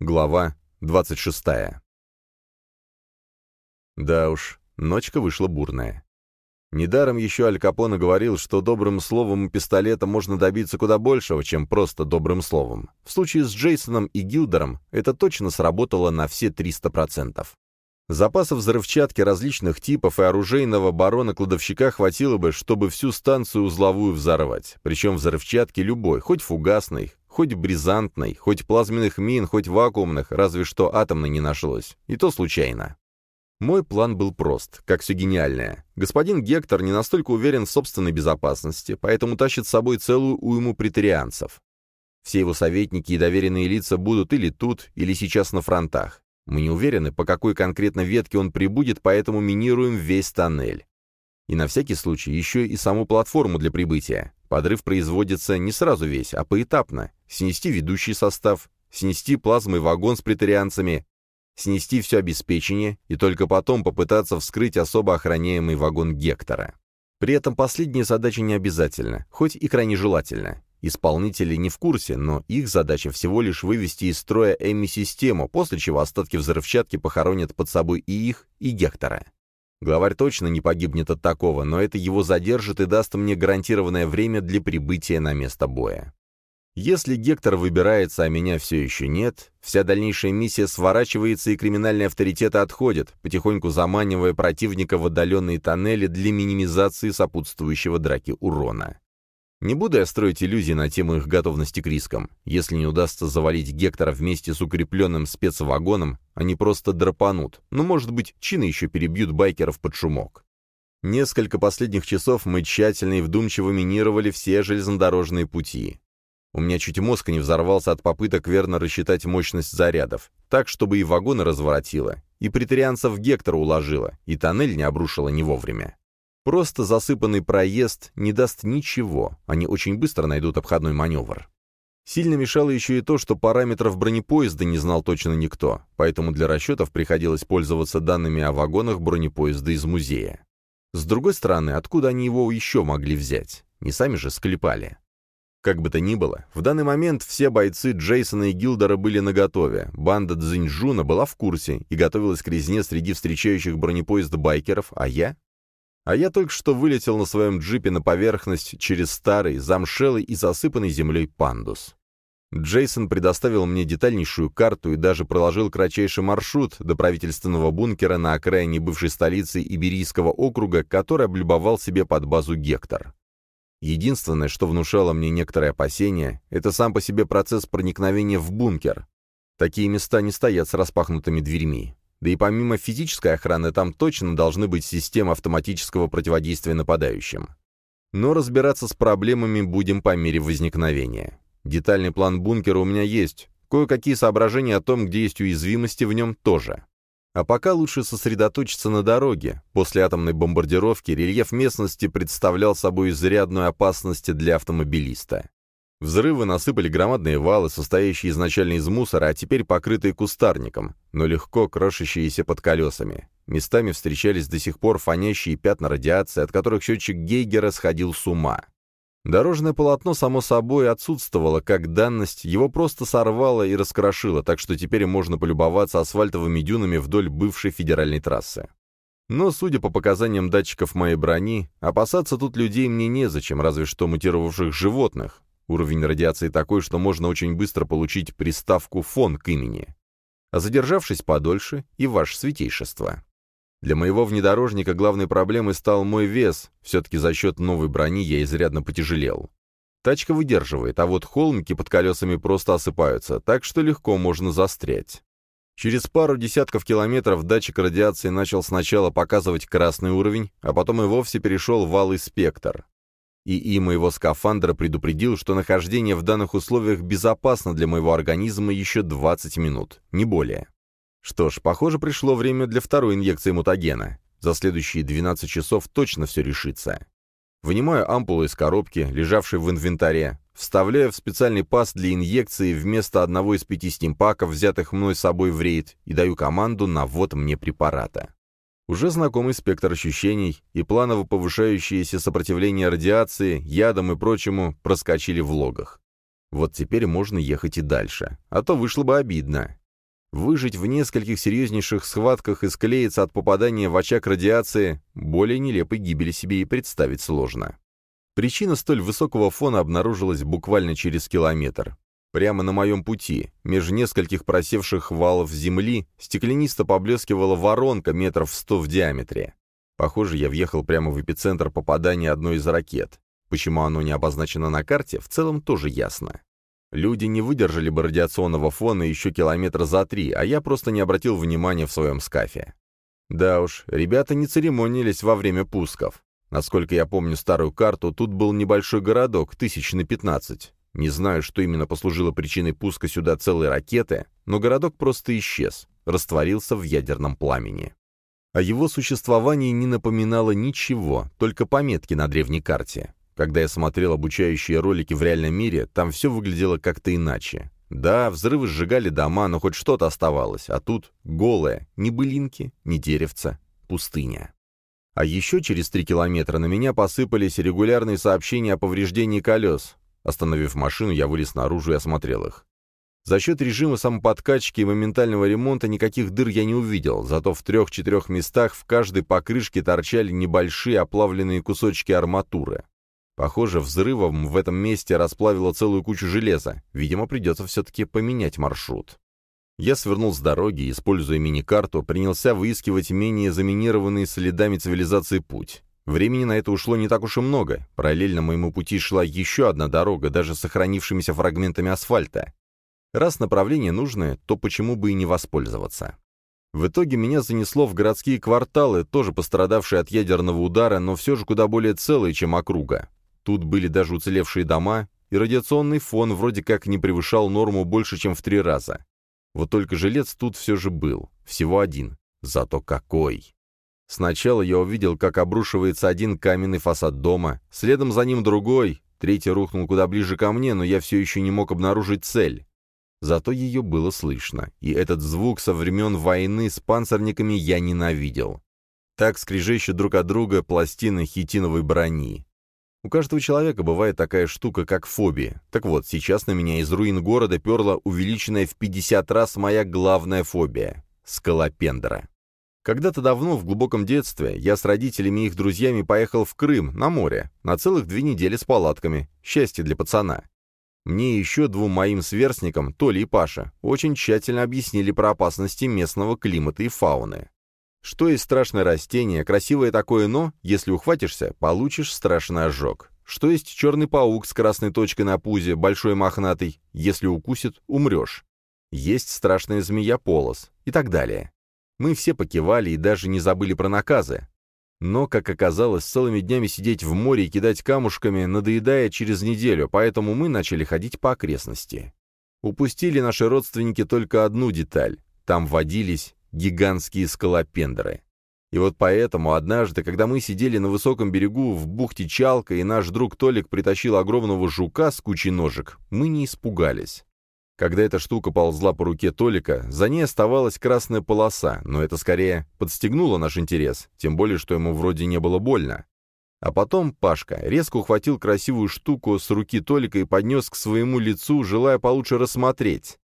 Глава 26. Да уж, ночка вышла бурная. Недаром еще Аль Капоне говорил, что добрым словом и пистолетом можно добиться куда большего, чем просто добрым словом. В случае с Джейсоном и Гилдером это точно сработало на все 300%. Запасов взрывчатки различных типов и оружейного барона-кладовщика хватило бы, чтобы всю станцию узловую взорвать. Причем взрывчатки любой, хоть фугасной, хоть бризантной, хоть плазменных мин, хоть вакуумных, разве что атомной не нашлось. И то случайно. Мой план был прост, как все гениальное. Господин Гектор не настолько уверен в собственной безопасности, поэтому тащит с собой целую уйму претарианцев. Все его советники и доверенные лица будут или тут, или сейчас на фронтах. Мы не уверены, по какой конкретно ветке он прибудет, поэтому минируем весь тоннель. И на всякий случай еще и саму платформу для прибытия. Подрыв производится не сразу весь, а поэтапно. Снести ведущий состав, снести плазмый вагон с претарианцами, снести все обеспечение и только потом попытаться вскрыть особо охраняемый вагон Гектора. При этом последняя задача не обязательна, хоть и крайне желательна. Исполнители не в курсе, но их задача всего лишь вывести из строя Эми-систему, после чего остатки взрывчатки похоронят под собой и их, и Гектора. Главарь точно не погибнет от такого, но это его задержит и даст мне гарантированное время для прибытия на место боя. Если Гектор выбирается, а меня все еще нет, вся дальнейшая миссия сворачивается и криминальные авторитеты отходят, потихоньку заманивая противника в отдаленные тоннели для минимизации сопутствующего драки урона. Не буду я строить иллюзии на тему их готовности к рискам. Если не удастся завалить Гектора вместе с укрепленным спецвагоном, они просто драпанут, но, может быть, чины еще перебьют байкеров под шумок. Несколько последних часов мы тщательно и вдумчиво минировали все железнодорожные пути. У меня чуть мозг не взорвался от попыток верно рассчитать мощность зарядов, так, чтобы и вагоны разворотило, и претарианцев Гектора уложило, и тоннель не обрушило не вовремя. Просто засыпанный проезд не даст ничего, они очень быстро найдут обходной маневр. Сильно мешало еще и то, что параметров бронепоезда не знал точно никто, поэтому для расчетов приходилось пользоваться данными о вагонах бронепоезда из музея. С другой стороны, откуда они его еще могли взять? Не сами же склепали. Как бы то ни было, в данный момент все бойцы Джейсона и Гилдера были наготове, банда Цзиньчжуна была в курсе и готовилась к резне среди встречающих бронепоезд байкеров, а я? А я только что вылетел на своем джипе на поверхность через старый, замшелый и засыпанный землей пандус. Джейсон предоставил мне детальнейшую карту и даже проложил кратчайший маршрут до правительственного бункера на окраине бывшей столицы Иберийского округа, который облюбовал себе под базу Гектор. Единственное, что внушало мне некоторые опасения, это сам по себе процесс проникновения в бункер. Такие места не стоят с распахнутыми дверьми. Да и помимо физической охраны, там точно должны быть системы автоматического противодействия нападающим. Но разбираться с проблемами будем по мере возникновения. Детальный план бункера у меня есть, кое-какие соображения о том, где есть уязвимости в нем тоже. А пока лучше сосредоточиться на дороге. После атомной бомбардировки рельеф местности представлял собой изрядную опасность для автомобилиста. Взрывы насыпали громадные валы, состоящие изначально из мусора, а теперь покрытые кустарником, но легко крошащиеся под колесами. Местами встречались до сих пор фонящие пятна радиации, от которых счетчик Гейгера сходил с ума. Дорожное полотно, само собой, отсутствовало как данность, его просто сорвало и раскрошило, так что теперь можно полюбоваться асфальтовыми дюнами вдоль бывшей федеральной трассы. Но, судя по показаниям датчиков моей брони, опасаться тут людей мне незачем, разве что мутировавших животных. Уровень радиации такой, что можно очень быстро получить приставку «фон» к имени. А задержавшись подольше, и ваше святейшество. Для моего внедорожника главной проблемой стал мой вес, все-таки за счет новой брони я изрядно потяжелел. Тачка выдерживает, а вот холмики под колесами просто осыпаются, так что легко можно застрять. Через пару десятков километров датчик радиации начал сначала показывать красный уровень, а потом и вовсе перешел в алый спектр. ИИ моего скафандра предупредил, что нахождение в данных условиях безопасно для моего организма еще 20 минут, не более. Что ж, похоже, пришло время для второй инъекции мутагена. За следующие 12 часов точно все решится. Вынимаю ампулу из коробки, лежавшей в инвентаре, вставляю в специальный паз для инъекции вместо одного из пяти стимпаков, взятых мной с собой в рейд, и даю команду на ввод мне препарата. Уже знакомый спектр ощущений и планово повышающееся сопротивление радиации, ядам и прочему проскочили в логах. Вот теперь можно ехать и дальше, а то вышло бы обидно. Выжить в нескольких серьезнейших схватках и склеиться от попадания в очаг радиации более нелепой гибели себе и представить сложно. Причина столь высокого фона обнаружилась буквально через километр. Прямо на моем пути, между нескольких просевших валов земли, стеклянисто поблескивала воронка метров сто в диаметре. Похоже, я въехал прямо в эпицентр попадания одной из ракет. Почему оно не обозначено на карте, в целом тоже ясно. Люди не выдержали бы радиационного фона еще километра за три, а я просто не обратил внимания в своем скафе. Да уж, ребята не церемонились во время пусков. Насколько я помню старую карту, тут был небольшой городок, тысяч на пятнадцать. Не знаю, что именно послужило причиной пуска сюда целой ракеты, но городок просто исчез, растворился в ядерном пламени. О его существовании не напоминало ничего, только пометки на древней карте. Когда я смотрел обучающие ролики в реальном мире, там все выглядело как-то иначе. Да, взрывы сжигали дома, но хоть что-то оставалось, а тут голое, ни былинки, ни деревца, пустыня. А еще через три километра на меня посыпались регулярные сообщения о повреждении колес. Остановив машину, я вылез наружу и осмотрел их. За счет режима самоподкачки и моментального ремонта никаких дыр я не увидел, зато в трех-четырех местах в каждой покрышке торчали небольшие оплавленные кусочки арматуры. Похоже, взрывом в этом месте расплавило целую кучу железа. Видимо, придется все-таки поменять маршрут. Я свернул с дороги и, используя мини-карту, принялся выискивать менее заминированный следами цивилизации путь. Времени на это ушло не так уж и много. Параллельно моему пути шла еще одна дорога, даже с сохранившимися фрагментами асфальта. Раз направление нужное, то почему бы и не воспользоваться? В итоге меня занесло в городские кварталы, тоже пострадавшие от ядерного удара, но все же куда более целые, чем округа. Тут были даже уцелевшие дома, и радиационный фон вроде как не превышал норму больше, чем в три раза. Вот только жилец тут все же был, всего один. Зато какой! Сначала я увидел, как обрушивается один каменный фасад дома, следом за ним другой, третий рухнул куда ближе ко мне, но я все еще не мог обнаружить цель. Зато ее было слышно, и этот звук со времен войны с панцирниками я ненавидел. Так скрежещут друг от друга пластины хитиновой брони. У каждого человека бывает такая штука, как фобия. Так вот, сейчас на меня из руин города перла увеличенная в 50 раз моя главная фобия — скалопендра. Когда-то давно, в глубоком детстве, я с родителями и их друзьями поехал в Крым, на море, на целых две недели с палатками. Счастье для пацана. Мне и еще двум моим сверстникам, Толи и Паша, очень тщательно объяснили про опасности местного климата и фауны. Что есть страшное растение, красивое такое, но, если ухватишься, получишь страшный ожог. Что есть черный паук с красной точкой на пузе, большой мохнатый, если укусит, умрешь. Есть страшная змея-полос и так далее. Мы все покивали и даже не забыли про наказы. Но, как оказалось, целыми днями сидеть в море и кидать камушками, надоедая через неделю, поэтому мы начали ходить по окрестности. Упустили наши родственники только одну деталь. Там водились гигантские скалопендры. И вот поэтому однажды, когда мы сидели на высоком берегу в бухте Чалка, и наш друг Толик притащил огромного жука с кучей ножек, мы не испугались. Когда эта штука ползла по руке Толика, за ней оставалась красная полоса, но это скорее подстегнуло наш интерес, тем более, что ему вроде не было больно. А потом Пашка резко ухватил красивую штуку с руки Толика и поднес к своему лицу, желая получше рассмотреть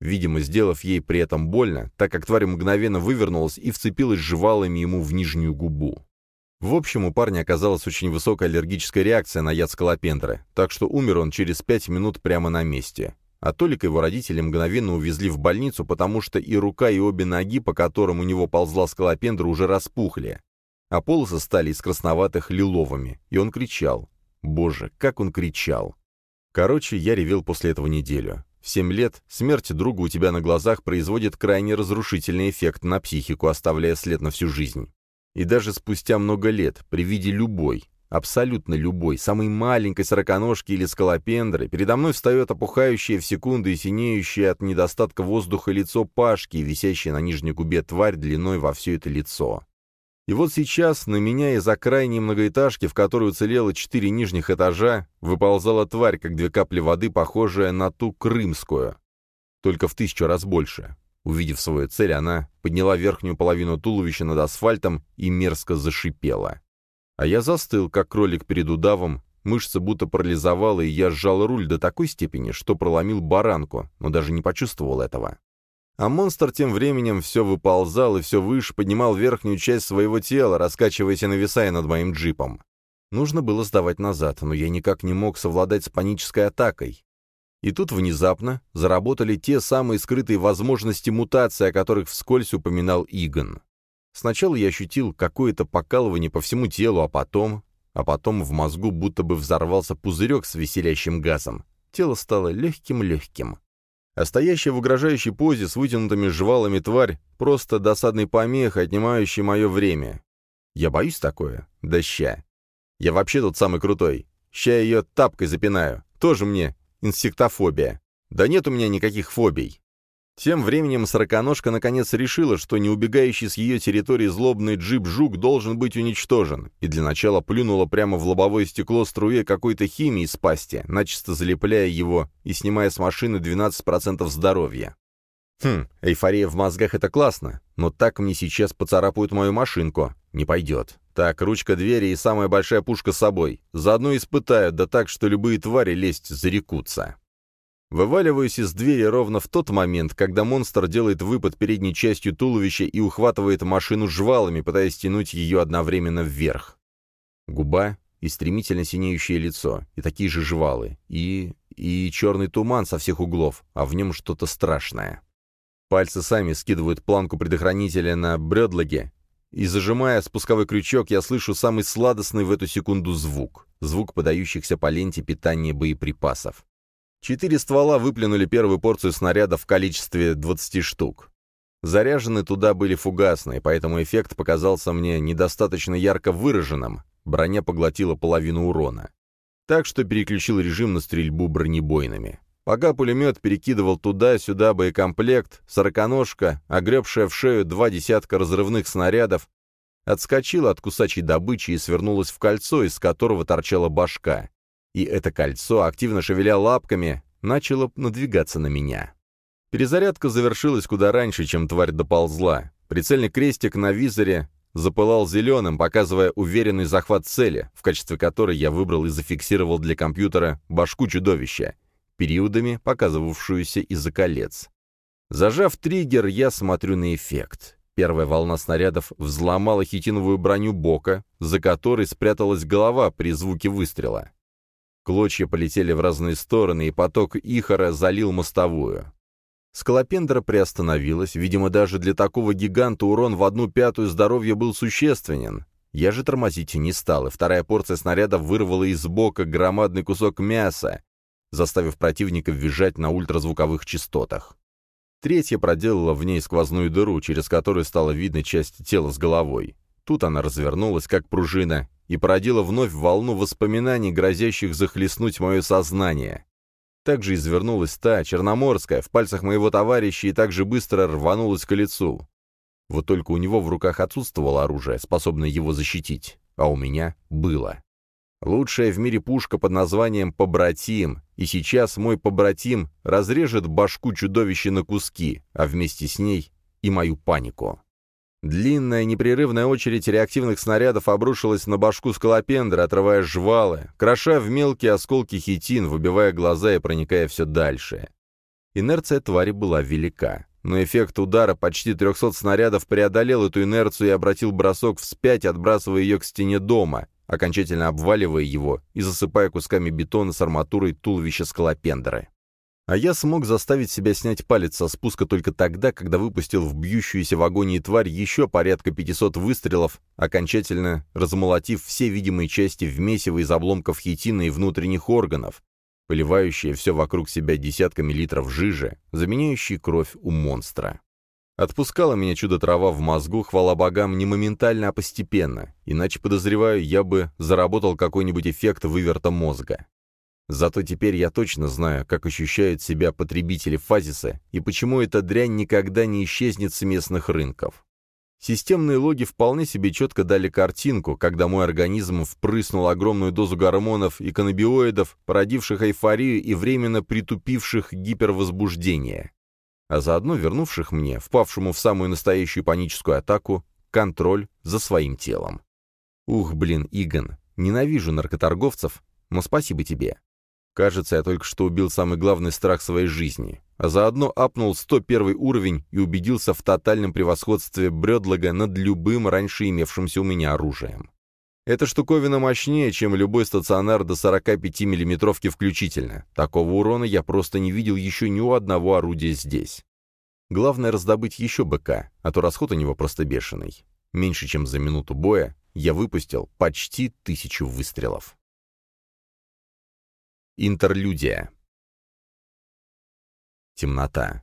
видимо, сделав ей при этом больно, так как тварь мгновенно вывернулась и вцепилась жвалами ему в нижнюю губу. В общем, у парня оказалась очень высокая аллергическая реакция на яд скалопендры, так что умер он через пять минут прямо на месте. А Толик его родители мгновенно увезли в больницу, потому что и рука, и обе ноги, по которым у него ползла скалопендра, уже распухли. А полосы стали из красноватых лиловыми, и он кричал. Боже, как он кричал! Короче, я ревел после этого неделю. В семь лет смерть друга у тебя на глазах производит крайне разрушительный эффект на психику, оставляя след на всю жизнь. И даже спустя много лет, при виде любой, абсолютно любой, самой маленькой сороконожки или скалопендры, передо мной встает опухающее в секунды и синеющее от недостатка воздуха лицо Пашки, висящее на нижней губе тварь длиной во все это лицо. И вот сейчас на меня из-за крайней многоэтажки, в которой уцелело четыре нижних этажа, выползала тварь, как две капли воды, похожая на ту крымскую. Только в тысячу раз больше. Увидев свою цель, она подняла верхнюю половину туловища над асфальтом и мерзко зашипела. А я застыл, как кролик перед удавом, мышца будто парализовала, и я сжал руль до такой степени, что проломил баранку, но даже не почувствовал этого. А монстр тем временем все выползал и все выше поднимал верхнюю часть своего тела, раскачиваясь и нависая над моим джипом. Нужно было сдавать назад, но я никак не мог совладать с панической атакой. И тут внезапно заработали те самые скрытые возможности мутации, о которых вскользь упоминал Игон. Сначала я ощутил какое-то покалывание по всему телу, а потом... А потом в мозгу будто бы взорвался пузырек с веселящим газом. Тело стало легким-легким. А стоящая в угрожающей позе с вытянутыми жвалами тварь — просто досадный помех, отнимающий мое время. Я боюсь такое? Да ща. Я вообще тут самый крутой. Ща ее тапкой запинаю. Тоже мне инсектофобия. Да нет у меня никаких фобий. Тем временем сороконожка наконец решила, что не убегающий с ее территории злобный джип-жук должен быть уничтожен, и для начала плюнула прямо в лобовое стекло струе какой-то химии из пасти, начисто залепляя его и снимая с машины 12% здоровья. Хм, эйфория в мозгах — это классно, но так мне сейчас поцарапают мою машинку. Не пойдет. Так, ручка двери и самая большая пушка с собой. Заодно испытают, да так, что любые твари лезть зарекутся. Вываливаюсь из двери ровно в тот момент, когда монстр делает выпад передней частью туловища и ухватывает машину жвалами, пытаясь тянуть ее одновременно вверх. Губа и стремительно синеющее лицо, и такие же жвалы, и... и черный туман со всех углов, а в нем что-то страшное. Пальцы сами скидывают планку предохранителя на бредлоге, и, зажимая спусковой крючок, я слышу самый сладостный в эту секунду звук. Звук подающихся по ленте питания боеприпасов. Четыре ствола выплюнули первую порцию снарядов в количестве 20 штук. Заряжены туда были фугасные, поэтому эффект показался мне недостаточно ярко выраженным. Броня поглотила половину урона. Так что переключил режим на стрельбу бронебойными. Пока пулемет перекидывал туда-сюда боекомплект, сороконожка, огребшая в шею два десятка разрывных снарядов, отскочила от кусачей добычи и свернулась в кольцо, из которого торчала башка и это кольцо, активно шевеля лапками, начало надвигаться на меня. Перезарядка завершилась куда раньше, чем тварь доползла. Прицельный крестик на визоре запылал зеленым, показывая уверенный захват цели, в качестве которой я выбрал и зафиксировал для компьютера башку чудовища, периодами показывавшуюся из-за колец. Зажав триггер, я смотрю на эффект. Первая волна снарядов взломала хитиновую броню бока, за которой спряталась голова при звуке выстрела. Клочья полетели в разные стороны, и поток ихора залил мостовую. Скалопендра приостановилась, видимо, даже для такого гиганта урон в одну пятую здоровья был существенен. Я же тормозить не стал, и вторая порция снарядов вырвала из бока громадный кусок мяса, заставив противника визжать на ультразвуковых частотах. Третья проделала в ней сквозную дыру, через которую стала видна часть тела с головой. Тут она развернулась, как пружина, и породила вновь волну воспоминаний, грозящих захлестнуть мое сознание. Также извернулась та, черноморская, в пальцах моего товарища и так же быстро рванулась к лицу. Вот только у него в руках отсутствовало оружие, способное его защитить, а у меня было. Лучшая в мире пушка под названием «Побратим», и сейчас мой побратим разрежет башку чудовища на куски, а вместе с ней и мою панику. Длинная непрерывная очередь реактивных снарядов обрушилась на башку скалопендра, отрывая жвалы, кроша в мелкие осколки хитин, выбивая глаза и проникая все дальше. Инерция твари была велика, но эффект удара почти 300 снарядов преодолел эту инерцию и обратил бросок вспять, отбрасывая ее к стене дома, окончательно обваливая его и засыпая кусками бетона с арматурой туловища скалопендры. А я смог заставить себя снять палец со спуска только тогда, когда выпустил в бьющуюся в агонии тварь еще порядка 500 выстрелов, окончательно размолотив все видимые части в месиво из обломков хитина и внутренних органов, поливающие все вокруг себя десятками литров жижи, заменяющей кровь у монстра. Отпускала меня чудо-трава в мозгу, хвала богам, не моментально, а постепенно, иначе, подозреваю, я бы заработал какой-нибудь эффект выверта мозга. Зато теперь я точно знаю, как ощущают себя потребители фазиса и почему эта дрянь никогда не исчезнет с местных рынков. Системные логи вполне себе четко дали картинку, когда мой организм впрыснул огромную дозу гормонов и каннабиоидов, породивших эйфорию и временно притупивших гипервозбуждение, а заодно вернувших мне, впавшему в самую настоящую паническую атаку, контроль за своим телом. Ух, блин, Игон, ненавижу наркоторговцев, но спасибо тебе. Кажется, я только что убил самый главный страх своей жизни. а заодно апнул 101 уровень и убедился в тотальном превосходстве Брёдлага над любым раньше имевшимся у меня оружием. Эта штуковина мощнее, чем любой стационар до 45 миллиметровки включительно. Такого урона я просто не видел еще ни у одного орудия здесь. Главное раздобыть еще БК, а то расход у него просто бешеный. Меньше чем за минуту боя я выпустил почти тысячу выстрелов. Интерлюдия. Темнота.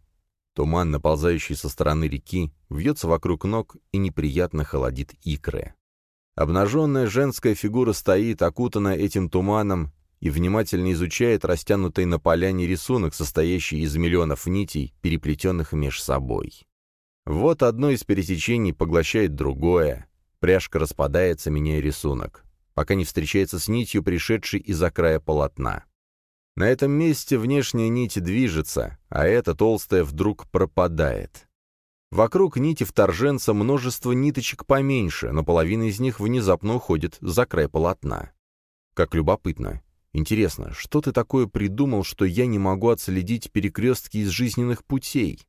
Туман, наползающий со стороны реки, вьется вокруг ног и неприятно холодит икры. Обнаженная женская фигура стоит, окутанная этим туманом, и внимательно изучает растянутый на поляне рисунок, состоящий из миллионов нитей, переплетенных меж собой. Вот одно из пересечений поглощает другое. Пряжка распадается, меняя рисунок, пока не встречается с нитью, пришедшей из-за края полотна. На этом месте внешняя нить движется, а эта толстая вдруг пропадает. Вокруг нити вторженца множество ниточек поменьше, но половина из них внезапно уходит за край полотна. Как любопытно. Интересно, что ты такое придумал, что я не могу отследить перекрестки из жизненных путей?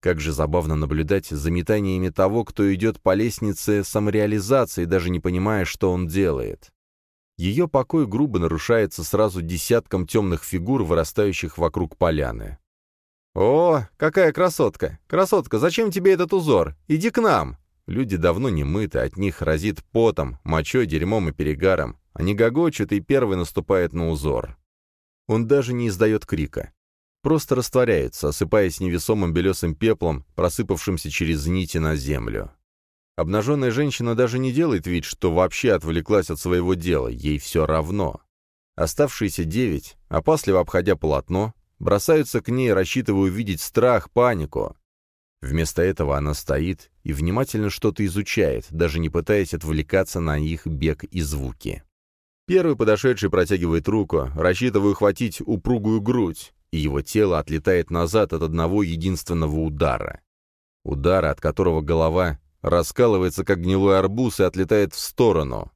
Как же забавно наблюдать за метаниями того, кто идет по лестнице самореализации, даже не понимая, что он делает. Ее покой грубо нарушается сразу десятком темных фигур, вырастающих вокруг поляны. «О, какая красотка! Красотка, зачем тебе этот узор? Иди к нам!» Люди давно не мыты, от них разит потом, мочой, дерьмом и перегаром. Они гогочут, и первый наступает на узор. Он даже не издает крика. Просто растворяется, осыпаясь невесомым белесым пеплом, просыпавшимся через нити на землю. Обнаженная женщина даже не делает вид, что вообще отвлеклась от своего дела, ей все равно. Оставшиеся девять, опасливо обходя полотно, бросаются к ней, рассчитывая увидеть страх, панику. Вместо этого она стоит и внимательно что-то изучает, даже не пытаясь отвлекаться на их бег и звуки. Первый подошедший протягивает руку, рассчитывая ухватить упругую грудь, и его тело отлетает назад от одного единственного удара. Удара, от которого голова раскалывается, как гнилой арбуз, и отлетает в сторону.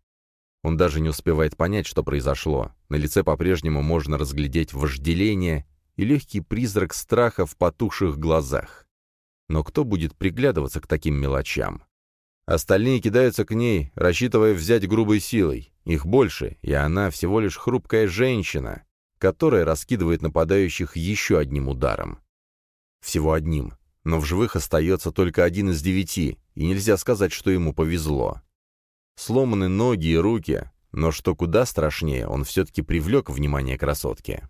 Он даже не успевает понять, что произошло. На лице по-прежнему можно разглядеть вожделение и легкий призрак страха в потухших глазах. Но кто будет приглядываться к таким мелочам? Остальные кидаются к ней, рассчитывая взять грубой силой. Их больше, и она всего лишь хрупкая женщина, которая раскидывает нападающих еще одним ударом. Всего одним. Но в живых остается только один из девяти, и нельзя сказать, что ему повезло. Сломаны ноги и руки, но что куда страшнее, он все-таки привлек внимание красотки.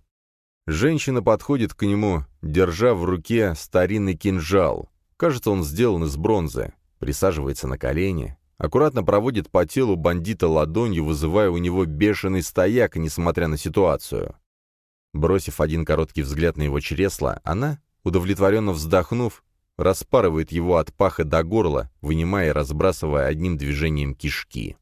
Женщина подходит к нему, держа в руке старинный кинжал. Кажется, он сделан из бронзы. Присаживается на колени, аккуратно проводит по телу бандита ладонью, вызывая у него бешеный стояк, несмотря на ситуацию. Бросив один короткий взгляд на его чресло, она, удовлетворенно вздохнув, распарывает его от паха до горла, вынимая и разбрасывая одним движением кишки.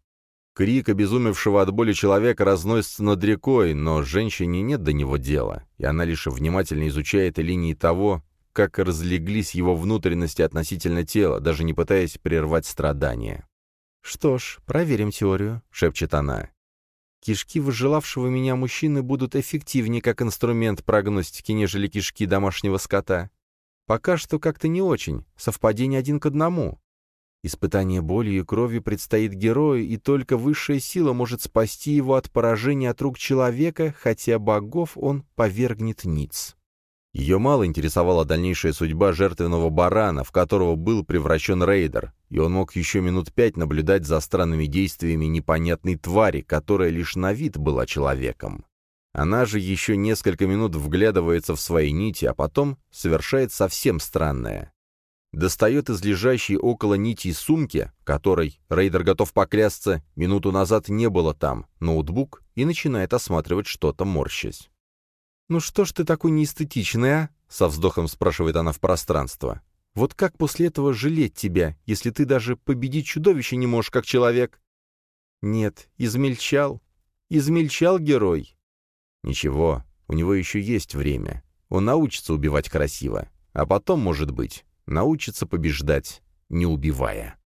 Крик обезумевшего от боли человека разносится над рекой, но женщине нет до него дела, и она лишь внимательно изучает линии того, как разлеглись его внутренности относительно тела, даже не пытаясь прервать страдания. «Что ж, проверим теорию», — шепчет она. «Кишки выжелавшего меня мужчины будут эффективнее как инструмент прогностики, нежели кишки домашнего скота. Пока что как-то не очень, совпадение один к одному. Испытание болью и крови предстоит герою, и только высшая сила может спасти его от поражения от рук человека, хотя богов он повергнет ниц. Ее мало интересовала дальнейшая судьба жертвенного барана, в которого был превращен рейдер, и он мог еще минут пять наблюдать за странными действиями непонятной твари, которая лишь на вид была человеком. Она же еще несколько минут вглядывается в свои нити, а потом совершает совсем странное достает из лежащей около нити сумки, которой, рейдер готов поклясться, минуту назад не было там, ноутбук и начинает осматривать что-то, морщась. «Ну что ж ты такой неэстетичный, а?» — со вздохом спрашивает она в пространство. «Вот как после этого жалеть тебя, если ты даже победить чудовище не можешь, как человек?» «Нет, измельчал. Измельчал герой». «Ничего, у него еще есть время. Он научится убивать красиво. А потом, может быть, научится побеждать, не убивая.